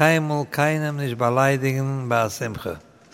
keinmal keinem nicht beleidigen bei Simche.